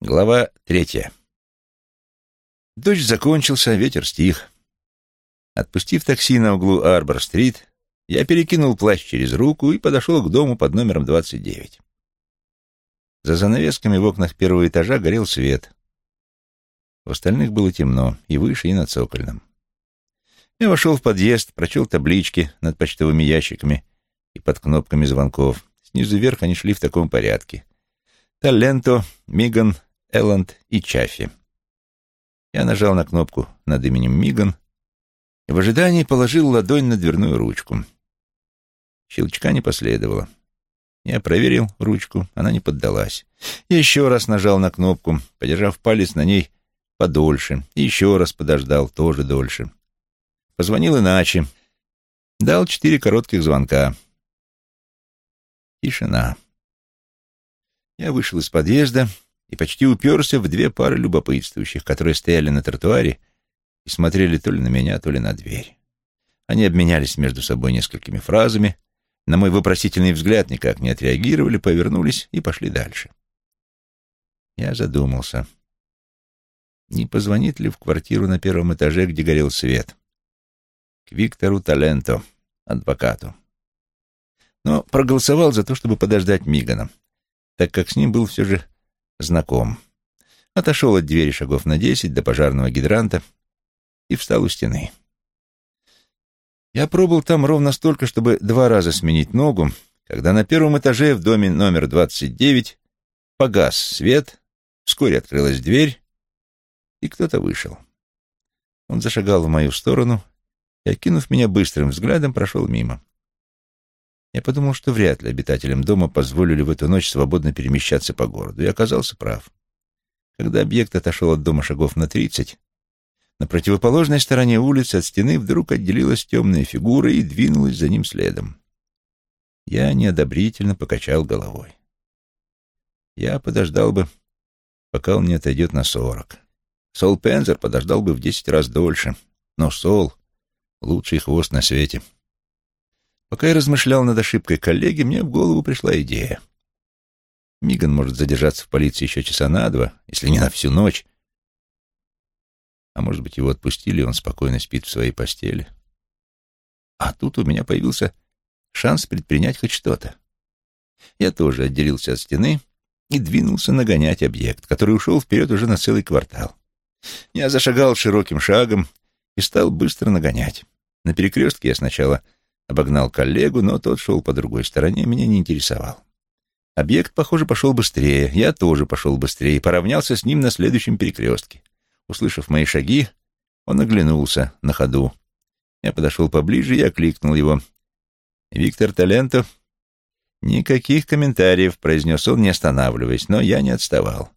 Глава третья. Дождь закончился, ветер стих. Отпустив такси на углу Арбор-стрит, я перекинул плащ через руку и подошел к дому под номером 29. За занавесками в окнах первого этажа горел свет. В остальных было темно, и выше, и над цокольным. Я вошел в подъезд, прочел таблички над почтовыми ящиками и под кнопками звонков. Снизу вверх они шли в таком порядке. Таленто, Миган, Элланд и Чаффи. Я нажал на кнопку над именем Миган и в ожидании положил ладонь на дверную ручку. Щелчка не последовало. Я проверил ручку, она не поддалась. Еще раз нажал на кнопку, подержав палец на ней подольше, еще раз подождал, тоже дольше. Позвонил иначе. Дал четыре коротких звонка. Тишина. Я вышел из подъезда и почти уперся в две пары любопытствующих, которые стояли на тротуаре и смотрели то ли на меня, то ли на дверь. Они обменялись между собой несколькими фразами, на мой вопросительный взгляд никак не отреагировали, повернулись и пошли дальше. Я задумался, не позвонит ли в квартиру на первом этаже, где горел свет, к Виктору Таленто, адвокату. Но проголосовал за то, чтобы подождать Мигана, так как с ним был все же знаком. Отошел от двери шагов на десять до пожарного гидранта и встал у стены. Я пробыл там ровно столько, чтобы два раза сменить ногу, когда на первом этаже в доме номер 29 погас свет, вскоре открылась дверь, и кто-то вышел. Он зашагал в мою сторону и, окинув меня быстрым взглядом, прошел мимо. Я подумал, что вряд ли обитателям дома позволили в эту ночь свободно перемещаться по городу, и оказался прав. Когда объект отошел от дома шагов на тридцать, на противоположной стороне улицы от стены вдруг отделилась темная фигура и двинулась за ним следом. Я неодобрительно покачал головой. Я подождал бы, пока он не отойдет на сорок. Сол Пензер подождал бы в десять раз дольше, но Сол — лучший хвост на свете. Пока я размышлял над ошибкой коллеги, мне в голову пришла идея. Миган может задержаться в полиции еще часа на два, если не на всю ночь. А может быть, его отпустили, и он спокойно спит в своей постели. А тут у меня появился шанс предпринять хоть что-то. Я тоже отделился от стены и двинулся нагонять объект, который ушел вперед уже на целый квартал. Я зашагал широким шагом и стал быстро нагонять. На перекрестке я сначала Обогнал коллегу, но тот шел по другой стороне, меня не интересовал. Объект, похоже, пошел быстрее. Я тоже пошел быстрее поравнялся с ним на следующем перекрестке. Услышав мои шаги, он оглянулся на ходу. Я подошел поближе и окликнул его. «Виктор Талентов?» «Никаких комментариев», — произнес он, не останавливаясь, но я не отставал.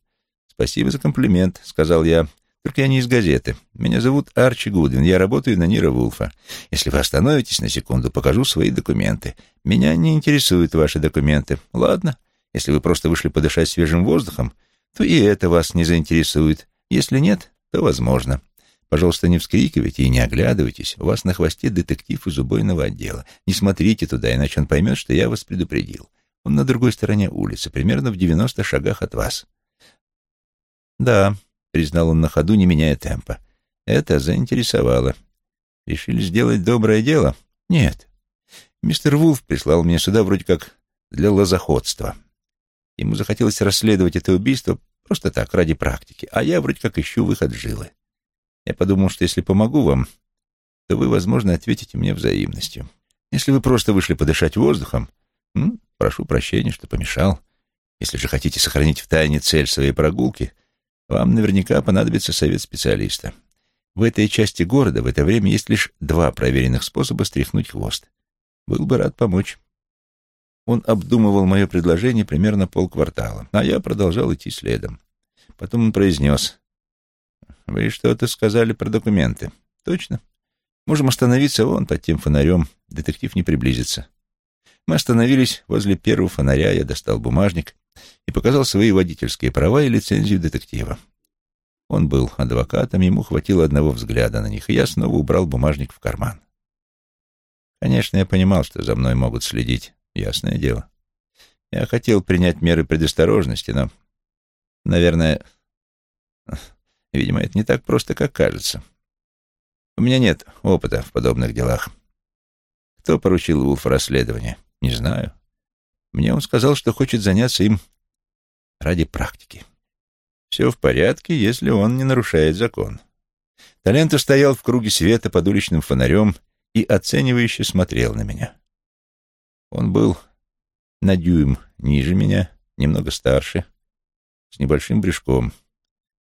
«Спасибо за комплимент», — сказал я. Только я не из газеты. Меня зовут Арчи Гудвин. Я работаю на Нира Вулфа. Если вы остановитесь на секунду, покажу свои документы. Меня не интересуют ваши документы. Ладно. Если вы просто вышли подышать свежим воздухом, то и это вас не заинтересует. Если нет, то возможно. Пожалуйста, не вскрикивайте и не оглядывайтесь. У вас на хвосте детектив из убойного отдела. Не смотрите туда, иначе он поймет, что я вас предупредил. Он на другой стороне улицы, примерно в девяносто шагах от вас. Да, — признал он на ходу, не меняя темпа. «Это заинтересовало. Решили сделать доброе дело? Нет. Мистер Вулф прислал меня сюда вроде как для лозоходства. Ему захотелось расследовать это убийство просто так, ради практики, а я вроде как ищу выход жилы. Я подумал, что если помогу вам, то вы, возможно, ответите мне взаимностью. Если вы просто вышли подышать воздухом, прошу прощения, что помешал. Если же хотите сохранить в тайне цель своей прогулки, вам наверняка понадобится совет специалиста. В этой части города в это время есть лишь два проверенных способа стряхнуть хвост. Был бы рад помочь. Он обдумывал мое предложение примерно полквартала, а я продолжал идти следом. Потом он произнес. «Вы что-то сказали про документы?» «Точно. Можем остановиться вон под тем фонарем. Детектив не приблизится». Мы остановились возле первого фонаря, я достал бумажник и показал свои водительские права и лицензию детектива. Он был адвокатом, ему хватило одного взгляда на них, и я снова убрал бумажник в карман. Конечно, я понимал, что за мной могут следить, ясное дело. Я хотел принять меры предосторожности, но Наверное, видимо, это не так просто, как кажется. У меня нет опыта в подобных делах. Кто поручил Вулфу расследование? Не знаю. Мне он сказал, что хочет заняться им ради практики. Все в порядке, если он не нарушает закон. Талента стоял в круге света под уличным фонарем и оценивающе смотрел на меня. Он был на дюйм ниже меня, немного старше, с небольшим брюшком,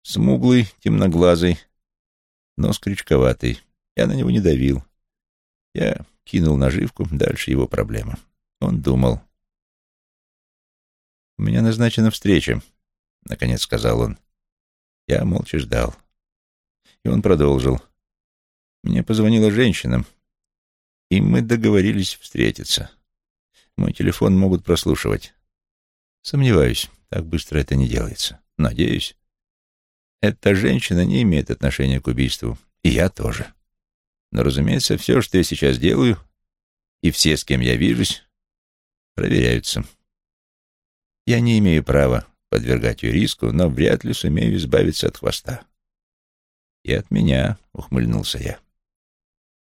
смуглый, темноглазый, нос крючковатый. Я на него не давил. Я кинул наживку, дальше его проблема. Он думал. «У меня назначена встреча», — наконец сказал он. Я молча ждал. И он продолжил. Мне позвонила женщина, и мы договорились встретиться. Мой телефон могут прослушивать. Сомневаюсь, так быстро это не делается. Надеюсь. Эта женщина не имеет отношения к убийству, и я тоже. Но, разумеется, все, что я сейчас делаю, и все, с кем я вижусь, проверяются. Я не имею права подвергать ее риску, но вряд ли сумею избавиться от хвоста. И от меня, — ухмыльнулся я.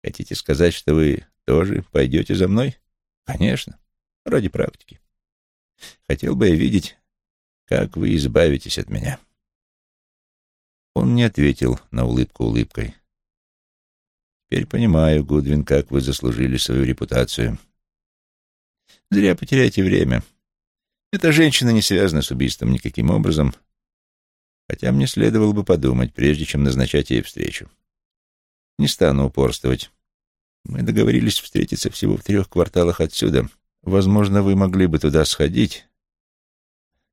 Хотите сказать, что вы тоже пойдете за мной? Конечно, ради практики. Хотел бы я видеть, как вы избавитесь от меня. Он не ответил на улыбку улыбкой. Теперь понимаю, Гудвин, как вы заслужили свою репутацию. Зря потеряйте время. Эта женщина не связана с убийством никаким образом, хотя мне следовало бы подумать, прежде чем назначать ей встречу. Не стану упорствовать. Мы договорились встретиться всего в трех кварталах отсюда. Возможно, вы могли бы туда сходить,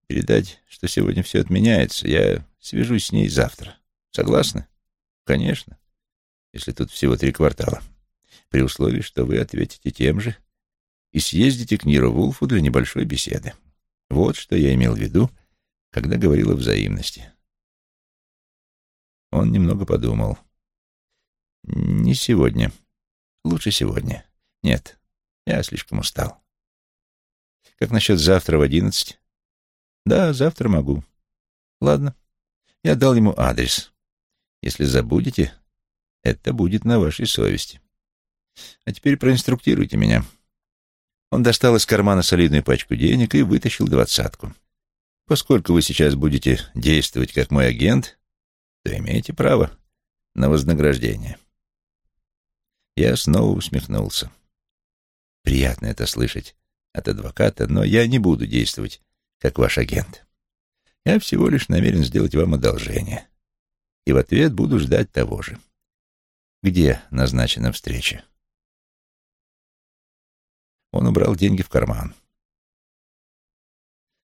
передать, что сегодня все отменяется. Я свяжусь с ней завтра. Согласны? Конечно, если тут всего три квартала. При условии, что вы ответите тем же и съездите к Ниру Вулфу для небольшой беседы. Вот что я имел в виду, когда говорил о взаимности. Он немного подумал. «Не сегодня. Лучше сегодня. Нет, я слишком устал. Как насчет завтра в одиннадцать?» «Да, завтра могу. Ладно. Я дал ему адрес. Если забудете, это будет на вашей совести. А теперь проинструктируйте меня». Он достал из кармана солидную пачку денег и вытащил двадцатку. «Поскольку вы сейчас будете действовать как мой агент, то имеете право на вознаграждение». Я снова усмехнулся. Приятно это слышать от адвоката, но я не буду действовать как ваш агент. Я всего лишь намерен сделать вам одолжение. И в ответ буду ждать того же. Где назначена встреча? Он убрал деньги в карман.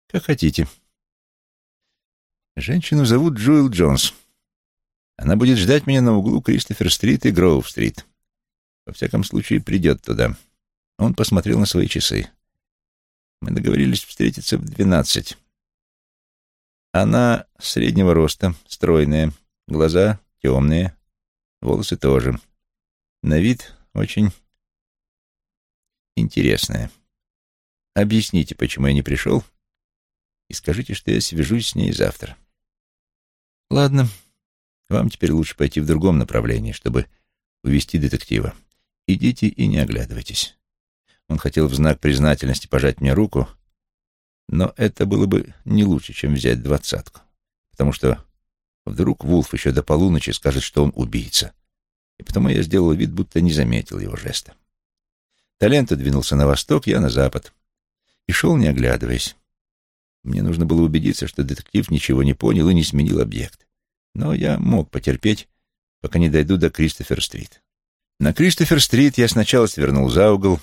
«Как хотите. Женщину зовут Джоэл Джонс. Она будет ждать меня на углу Кристофер-стрит и Гроув-стрит. Во всяком случае, придет туда». Он посмотрел на свои часы. «Мы договорились встретиться в двенадцать. Она среднего роста, стройная, глаза темные, волосы тоже. На вид очень интересное. Объясните, почему я не пришел, и скажите, что я свяжусь с ней завтра. Ладно, вам теперь лучше пойти в другом направлении, чтобы увести детектива. Идите и не оглядывайтесь. Он хотел в знак признательности пожать мне руку, но это было бы не лучше, чем взять двадцатку, потому что вдруг Вулф еще до полуночи скажет, что он убийца, и потому я сделал вид, будто не заметил его жеста. Талента двинулся на восток, я на запад. И шел, не оглядываясь. Мне нужно было убедиться, что детектив ничего не понял и не сменил объект. Но я мог потерпеть, пока не дойду до Кристофер-стрит. На Кристофер-стрит я сначала свернул за угол,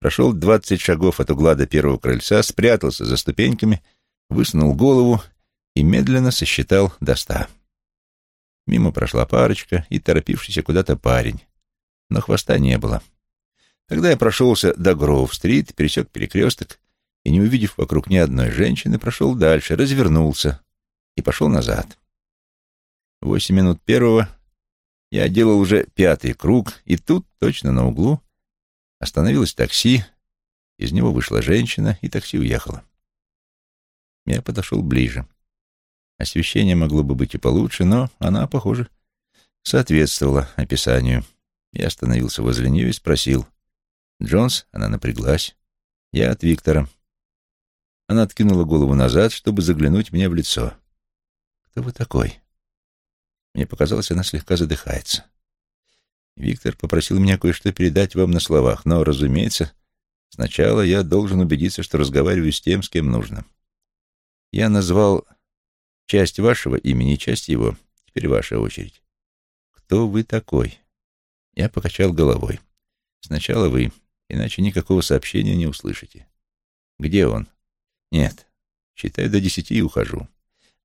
прошел двадцать шагов от угла до первого крыльца, спрятался за ступеньками, высунул голову и медленно сосчитал до ста. Мимо прошла парочка и торопившийся куда-то парень, но хвоста не было. — Тогда я прошелся до Гроув-стрит, пересек перекресток и, не увидев вокруг ни одной женщины, прошел дальше, развернулся и пошел назад. Восемь минут первого я делал уже пятый круг, и тут, точно на углу, остановилось такси, из него вышла женщина, и такси уехало. Я подошел ближе. Освещение могло бы быть и получше, но она, похоже, соответствовала описанию. Я остановился возле нее и спросил. «Джонс?» Она напряглась. «Я от Виктора». Она откинула голову назад, чтобы заглянуть мне в лицо. «Кто вы такой?» Мне показалось, она слегка задыхается. Виктор попросил меня кое-что передать вам на словах, но, разумеется, сначала я должен убедиться, что разговариваю с тем, с кем нужно. Я назвал часть вашего имени, часть его. Теперь ваша очередь. Кто вы такой? Я покачал головой. Сначала вы, иначе никакого сообщения не услышите. Где он? Нет. Считаю до десяти и ухожу.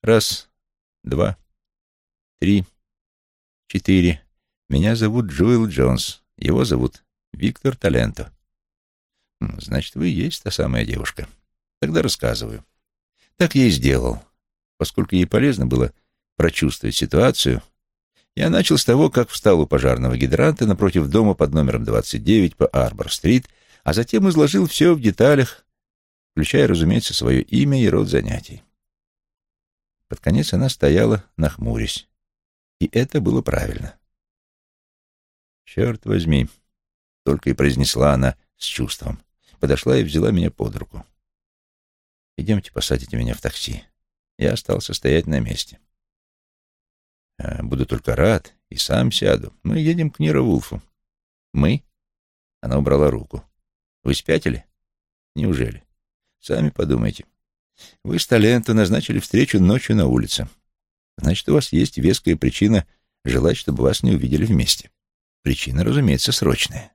Раз, два, три, четыре. Меня зовут Джоэл Джонс. Его зовут Виктор Таленто. Значит, вы и есть та самая девушка. Тогда рассказываю. Так я и сделал. Поскольку ей полезно было прочувствовать ситуацию, я начал с того, как встал у пожарного гидранта напротив дома под номером 29 по Арбор-стрит, а затем изложил все в деталях, включая, разумеется, свое имя и род занятий. Под конец она стояла, нахмурясь. И это было правильно. «Черт возьми!» — только и произнесла она с чувством. Подошла и взяла меня под руку. «Идемте посадите меня в такси». Я остался стоять на месте. «А, «Буду только рад и сам сяду. Мы едем к Нира Вулфу». «Мы?» — она убрала руку. «Вы спятили?» «Неужели?» «Сами подумайте. Вы с Таленту назначили встречу ночью на улице. Значит, у вас есть веская причина желать, чтобы вас не увидели вместе. Причина, разумеется, срочная.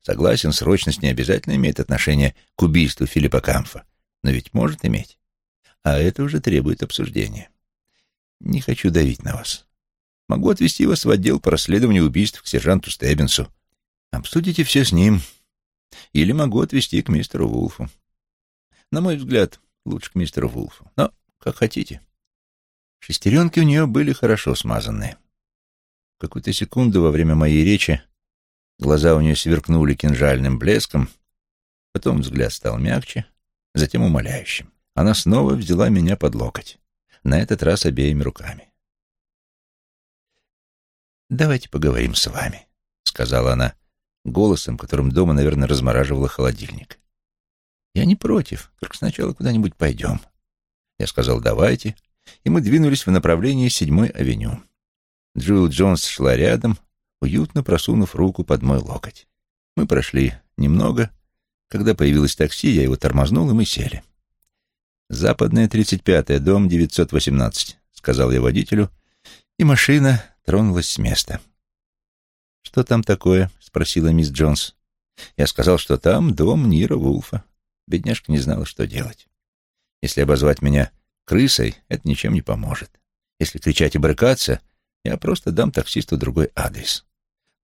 Согласен, срочность не обязательно имеет отношение к убийству Филиппа Камфа, но ведь может иметь. А это уже требует обсуждения. Не хочу давить на вас. Могу отвезти вас в отдел по расследованию убийств к сержанту Стеббинсу. Обсудите все с ним. Или могу отвезти к мистеру Вулфу. На мой взгляд, лучше к мистеру Вулфу. Но как хотите. Шестеренки у нее были хорошо смазанные. В какую-то секунду во время моей речи глаза у нее сверкнули кинжальным блеском, потом взгляд стал мягче, затем умоляющим. Она снова взяла меня под локоть, на этот раз обеими руками. «Давайте поговорим с вами», — сказала она голосом, которым дома, наверное, размораживала холодильник. «Я не против, только сначала куда-нибудь пойдем». Я сказал «давайте», и мы двинулись в направлении седьмой авеню. Джилл Джонс шла рядом, уютно просунув руку под мой локоть. Мы прошли немного. Когда появилось такси, я его тормознул, и мы сели. «Западная, 35-я, дом 918», — сказал я водителю, и машина тронулась с места. «Что там такое?» — спросила мисс Джонс. Я сказал, что там дом Нира Вулфа. Бедняжка не знала, что делать. Если обозвать меня крысой это ничем не поможет. Если кричать и брыкаться, я просто дам таксисту другой адрес.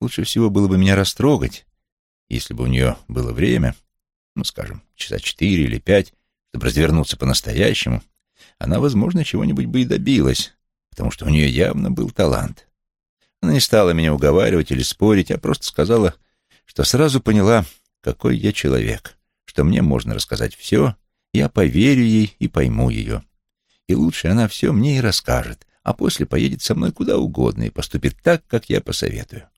Лучше всего было бы меня растрогать, если бы у нее было время, ну, скажем, часа четыре или пять, чтобы развернуться по-настоящему, она, возможно, чего-нибудь бы и добилась, потому что у нее явно был талант. Она не стала меня уговаривать или спорить, а просто сказала, что сразу поняла, какой я человек, что мне можно рассказать все, я поверю ей и пойму ее и лучше она все мне и расскажет, а после поедет со мной куда угодно и поступит так, как я посоветую.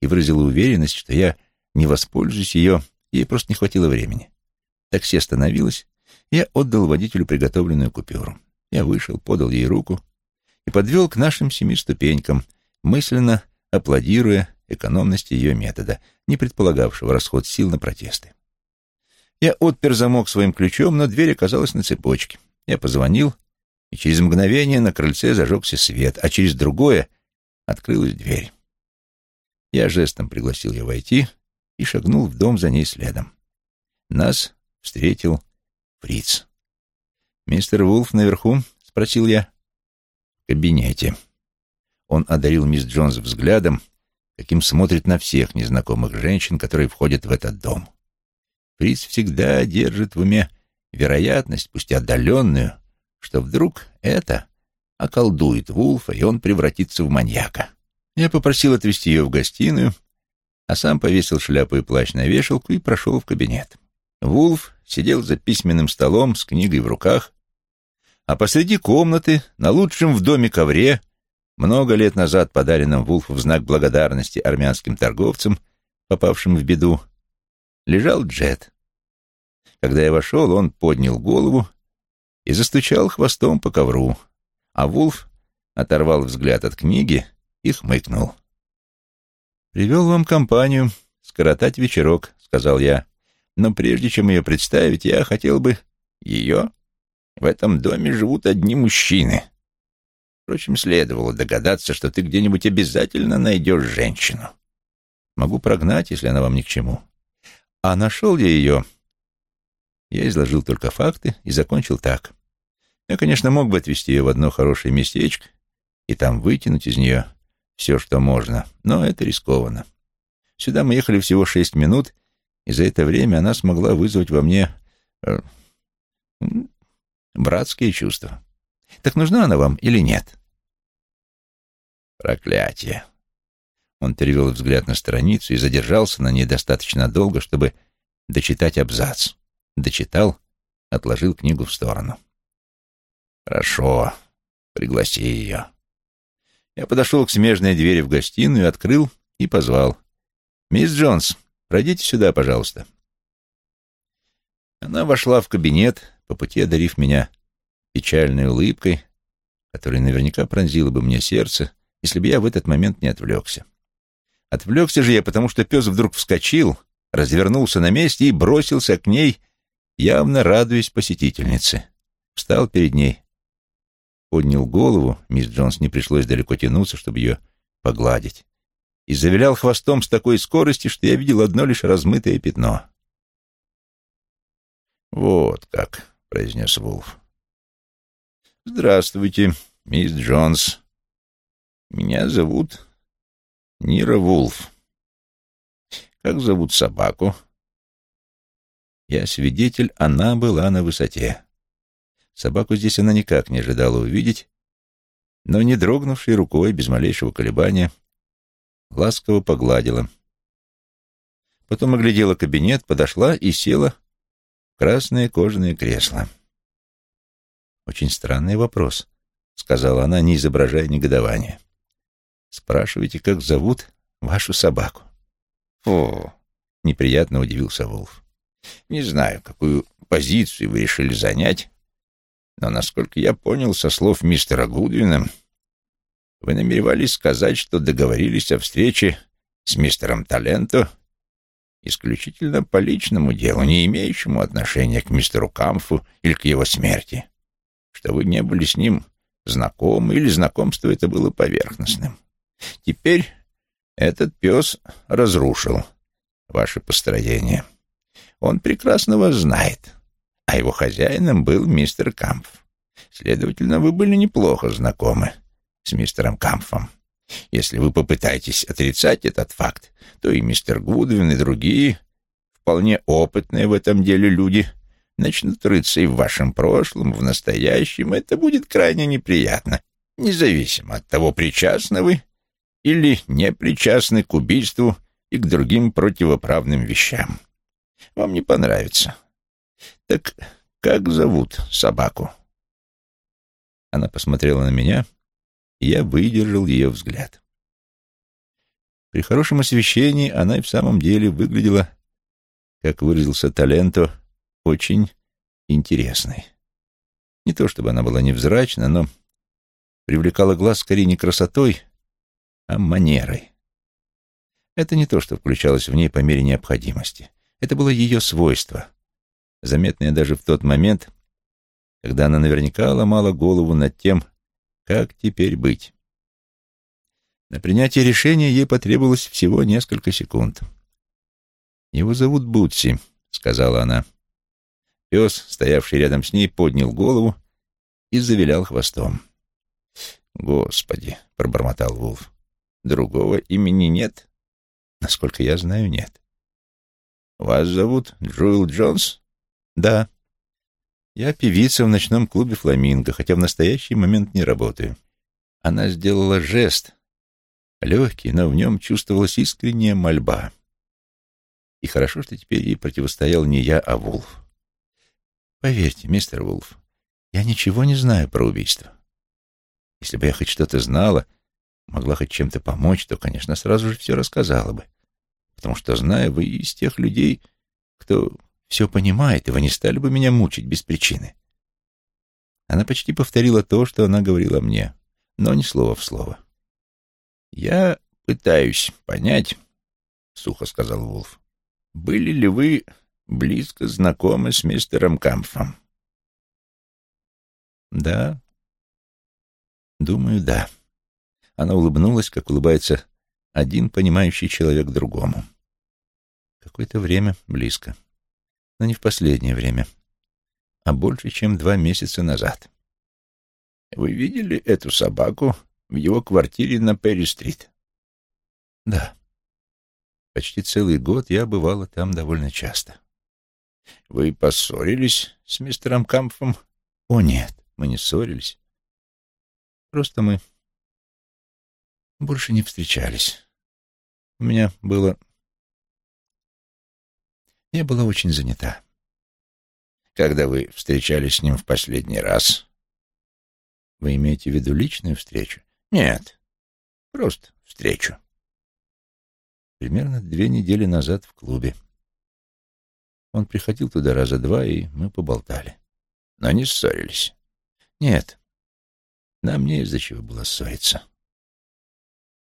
И выразила уверенность, что я не воспользуюсь ее, ей просто не хватило времени. Такси остановилось, я отдал водителю приготовленную купюру. Я вышел, подал ей руку и подвел к нашим семи ступенькам, мысленно аплодируя экономности ее метода, не предполагавшего расход сил на протесты. Я отпер замок своим ключом, но дверь оказалась на цепочке. Я позвонил, и через мгновение на крыльце зажегся свет, а через другое открылась дверь. Я жестом пригласил ее войти и шагнул в дом за ней следом. Нас встретил Фриц. «Мистер Вулф наверху?» — спросил я. «В кабинете». Он одарил мисс Джонс взглядом, каким смотрит на всех незнакомых женщин, которые входят в этот дом. Фриц всегда держит в уме вероятность, пусть отдаленную, что вдруг это околдует Вулфа, и он превратится в маньяка. Я попросил отвезти ее в гостиную, а сам повесил шляпу и плащ на вешалку и прошел в кабинет. Вулф сидел за письменным столом с книгой в руках, А посреди комнаты, на лучшем в доме ковре, много лет назад подаренном Вулфу в знак благодарности армянским торговцам, попавшим в беду, лежал Джет. Когда я вошел, он поднял голову и застучал хвостом по ковру, а Вулф оторвал взгляд от книги и хмыкнул. «Привел вам компанию скоротать вечерок», — сказал я. «Но прежде чем ее представить, я хотел бы...» «Ее? В этом доме живут одни мужчины. Впрочем, следовало догадаться, что ты где-нибудь обязательно найдешь женщину. Могу прогнать, если она вам ни к чему. А нашел я ее...» Я изложил только факты и закончил так. Я, конечно, мог бы отвезти ее в одно хорошее местечко и там вытянуть из нее все, что можно, но это рискованно. Сюда мы ехали всего шесть минут, и за это время она смогла вызвать во мне э, братские чувства. Так нужна она вам или нет? Проклятие. Он перевел взгляд на страницу и задержался на ней достаточно долго, чтобы дочитать абзац. Дочитал, отложил книгу в сторону. «Хорошо, пригласи ее». Я подошел к смежной двери в гостиную, открыл и позвал. «Мисс Джонс, пройдите сюда, пожалуйста». Она вошла в кабинет, по пути одарив меня печальной улыбкой, которая наверняка пронзила бы мне сердце, если бы я в этот момент не отвлекся. Отвлекся же я, потому что пес вдруг вскочил, развернулся на месте и бросился к ней, явно радуясь посетительнице. Встал перед ней, поднял голову, мисс Джонс не пришлось далеко тянуться, чтобы ее погладить, и завилял хвостом с такой скоростью, что я видел одно лишь размытое пятно. «Вот как», — произнес Вулф. «Здравствуйте, мисс Джонс. Меня зовут Нира Вулф. Как зовут собаку?» Я свидетель, она была на высоте. Собаку здесь она никак не ожидала увидеть, но, не дрогнувшей рукой, без малейшего колебания, ласково погладила. Потом оглядела кабинет, подошла и села в красное кожаное кресло. «Очень странный вопрос», — сказала она, не изображая негодования. «Спрашиваете, как зовут вашу собаку?» «Фу!» — неприятно удивился Волф. «Не знаю, какую позицию вы решили занять, но, насколько я понял со слов мистера Гудвина, вы намеревались сказать, что договорились о встрече с мистером Таленто исключительно по личному делу, не имеющему отношения к мистеру Камфу или к его смерти, что вы не были с ним знакомы или знакомство это было поверхностным. Теперь этот пес разрушил ваше построение. Он прекрасно вас знает а его хозяином был мистер Кампф. Следовательно, вы были неплохо знакомы с мистером Кампфом. Если вы попытаетесь отрицать этот факт, то и мистер Гудвин, и другие, вполне опытные в этом деле люди, начнут рыться и в вашем прошлом, в настоящем. Это будет крайне неприятно, независимо от того, причастны вы или не причастны к убийству и к другим противоправным вещам. Вам не понравится. Так как зовут собаку? Она посмотрела на меня, и я выдержал ее взгляд. При хорошем освещении она и в самом деле выглядела, как выразился Таленто, очень интересной. Не то чтобы она была невзрачна, но привлекала глаз скорее не красотой, а манерой. Это не то, что включалось в ней по мере необходимости. Это было ее свойство, заметная даже в тот момент, когда она наверняка ломала голову над тем, как теперь быть. На принятие решения ей потребовалось всего несколько секунд. «Его зовут Бутси», — сказала она. Пес, стоявший рядом с ней, поднял голову и завилял хвостом. «Господи!» — пробормотал Вулф. «Другого имени нет?» «Насколько я знаю, нет». «Вас зовут Джоэл Джонс?» Да. Я певица в ночном клубе «Фламинго», хотя в настоящий момент не работаю. Она сделала жест, легкий, но в нем чувствовалась искренняя мольба. И хорошо, что теперь ей противостоял не я, а Вулф. Поверьте, мистер Вулф, Я ничего не знаю про убийство. Если бы я хоть что-то знала, могла хоть чем-то помочь, то, конечно, сразу же все рассказала бы. Потому что, знаю, вы из тех людей, кто все понимает, и вы не стали бы меня мучить без причины. Она почти повторила то, что она говорила мне, но ни слова в слово. «Я пытаюсь понять», — сухо сказал Вулф, — «были ли вы близко знакомы с мистером Камфом?» «Да, думаю, да». Она улыбнулась, как улыбается один понимающий человек другому. Какое-то время близко, но не в последнее время, а больше, чем два месяца назад. Вы видели эту собаку в его квартире на Перри-стрит? Да. Почти целый год я бывала там довольно часто. Вы поссорились с мистером Кампфом? О, нет, мы не ссорились. Просто мы больше не встречались. У меня было... Я была очень занята. Когда вы встречались с ним в последний раз? Вы имеете в виду личную встречу? Нет, просто встречу. Примерно две недели назад в клубе. Он приходил туда раза два, и мы поболтали. Но не ссорились? Нет. Нам не из-за чего было ссориться.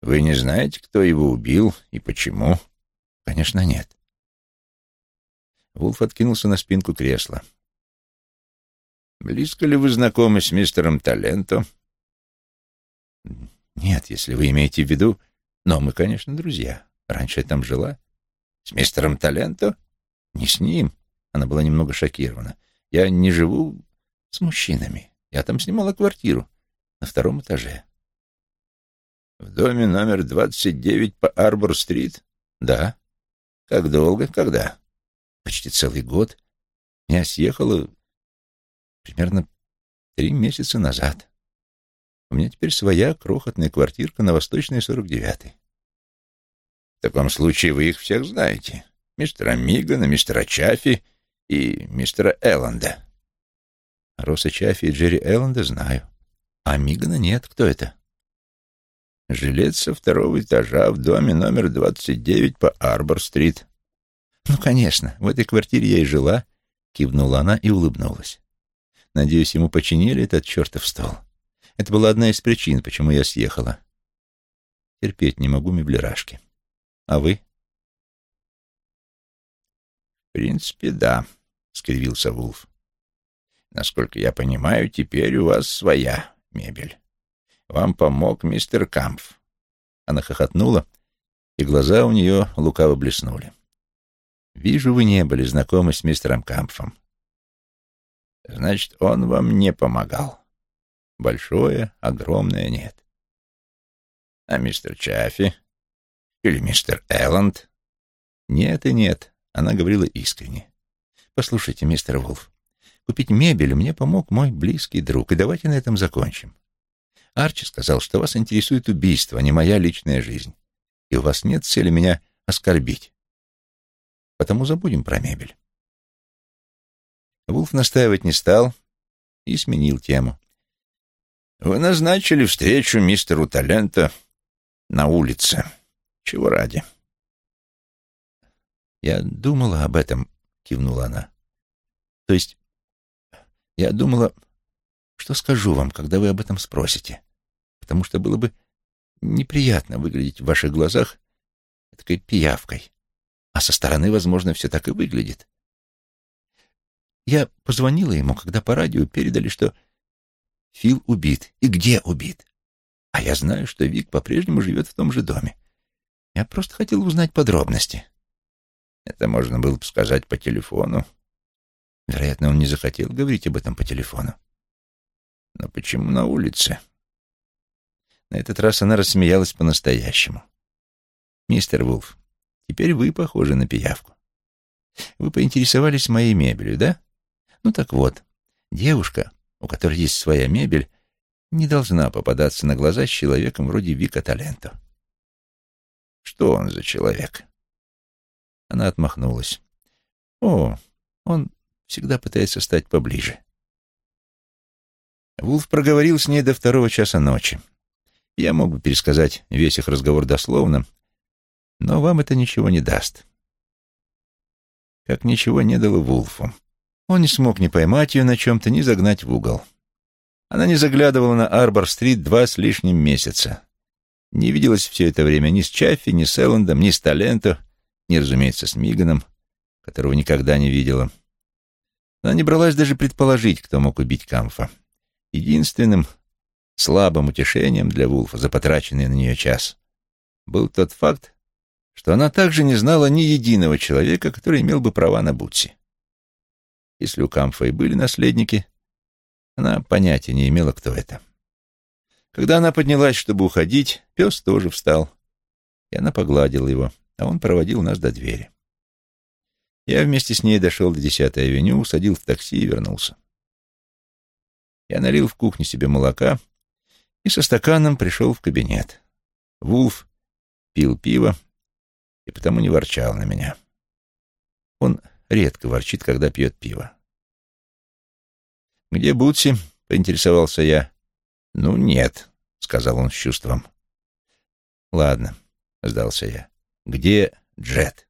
Вы не знаете, кто его убил и почему? Конечно, нет. Вулф откинулся на спинку кресла. Близко ли вы знакомы с мистером Таленто? Нет, если вы имеете в виду... Но мы, конечно, друзья. Раньше я там жила. С мистером Таленто? Не с ним. Она была немного шокирована. Я не живу с мужчинами. Я там снимала квартиру на втором этаже. В доме номер 29 по Арбор-стрит? Да. Как долго? Когда? Почти целый год. Я съехала примерно три месяца назад. У меня теперь своя крохотная квартирка на Восточной 49-й. В таком случае вы их всех знаете. Мистера Мигана, мистера Чаффи и мистера Элланда. Роса Чаффи и Джерри Элланда знаю. А Мигана нет. Кто это? Жилец со второго этажа в доме номер 29 по Арбор-стрит. Ну, конечно, в этой квартире я и жила, кивнула она и улыбнулась. Надеюсь, ему починили этот чертов стол. Это была одна из причин, почему я съехала. Терпеть не могу меблерашки. А вы? В принципе, да, скривился Вулф. Насколько я понимаю, теперь у вас своя мебель. Вам помог мистер Кампф. Она хохотнула, и глаза у нее лукаво блеснули. «Вижу, вы не были знакомы с мистером Кампфом». «Значит, он вам не помогал?» «Большое, огромное нет». «А мистер Чаффи? Или мистер Элланд?» «Нет и нет», — она говорила искренне. «Послушайте, мистер Вулф, купить мебель мне помог мой близкий друг, и давайте на этом закончим. Арчи сказал, что вас интересует убийство, а не моя личная жизнь, и у вас нет цели меня оскорбить. Потому забудем про мебель. Вулф настаивать не стал и сменил тему. «Вы назначили встречу мистеру Талента на улице. Чего ради?» «Я думала об этом», — кивнула она. «То есть я думала, что скажу вам, когда вы об этом спросите, потому что было бы неприятно выглядеть в ваших глазах такой пиявкой, а со стороны, возможно, все так и выглядит. Я позвонила ему, когда по радио передали, что Фил убит. И где убит? А я знаю, что Вик по-прежнему живет в том же доме. Я просто хотел узнать подробности. Это можно было бы сказать по телефону. Вероятно, он не захотел говорить об этом по телефону. Но почему на улице? На этот раз она рассмеялась по-настоящему. «Мистер Вулф, теперь вы похожи на пиявку. Вы поинтересовались моей мебелью, да? Ну так вот, девушка, у которой есть своя мебель, не должна попадаться на глаза с человеком вроде Вика Таленто. Что он за человек? Она отмахнулась. О, он всегда пытается стать поближе. Вулф проговорил с ней до второго часа ночи. Я мог бы пересказать весь их разговор дословно, но вам это ничего не даст. Как ничего не дало Вулфу. Он не смог ни поймать ее на чем-то, ни загнать в угол. Она не заглядывала на Арбор-стрит два с лишним месяца. Не виделась все это время ни с Чаффи, ни с Эллендом, ни с Таленто, ни, разумеется, с Миганом, которого никогда не видела. Она не бралась даже предположить, кто мог убить Камфа. Единственным слабым утешением для Вулфа за потраченный на нее час был тот факт, что она также не знала ни единого человека, который имел бы права на Бутси. Если у Камфа и были наследники, она понятия не имела, кто это. Когда она поднялась, чтобы уходить, пес тоже встал, и она погладила его, а он проводил нас до двери. Я вместе с ней дошел до 10-й авеню, усадил в такси и вернулся. Я налил в кухне себе молока и со стаканом пришел в кабинет. Вулф пил пиво и потому не ворчал на меня. Он редко ворчит, когда пьет пиво. «Где Бутси?» — поинтересовался я. «Ну, нет», — сказал он с чувством. «Ладно», — сдался я. «Где Джет?»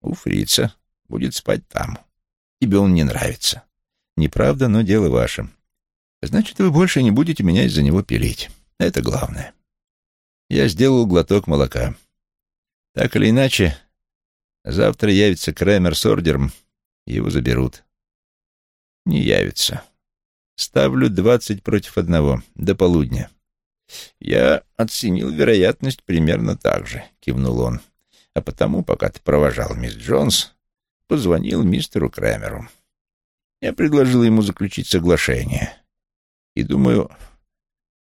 «У фрица. Будет спать там. Тебе он не нравится». «Неправда, но дело ваше. Значит, вы больше не будете меня из-за него пилить. Это главное». Я сделал глоток молока. Так или иначе, завтра явится Крэмер с ордером, его заберут. Не явится. Ставлю двадцать против одного, до полудня. Я оценил вероятность примерно так же, кивнул он. А потому, пока ты провожал мисс Джонс, позвонил мистеру Крэмеру. Я предложил ему заключить соглашение. И думаю,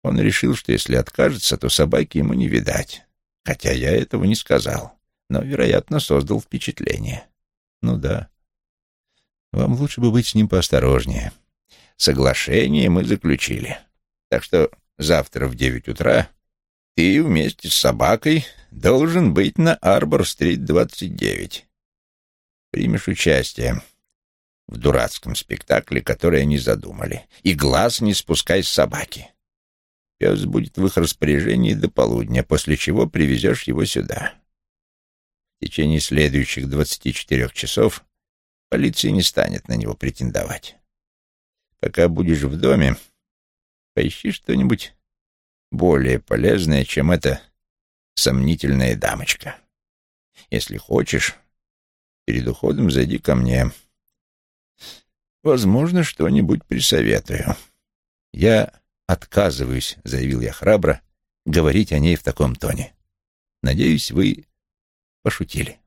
он решил, что если откажется, то собаки ему не видать. Хотя я этого не сказал, но, вероятно, создал впечатление. Ну да. Вам лучше бы быть с ним поосторожнее. Соглашение мы заключили. Так что завтра в девять утра ты вместе с собакой должен быть на Арбор-стрит 29. Примешь участие в дурацком спектакле, который они задумали. И глаз не спускай с собаки. Пес будет в их распоряжении до полудня, после чего привезешь его сюда. В течение следующих 24 часов полиция не станет на него претендовать. Пока будешь в доме, поищи что-нибудь более полезное, чем эта сомнительная дамочка. Если хочешь, перед уходом зайди ко мне. Возможно, что-нибудь присоветую. Я отказываюсь, — заявил я храбро, — говорить о ней в таком тоне. Надеюсь, вы пошутили.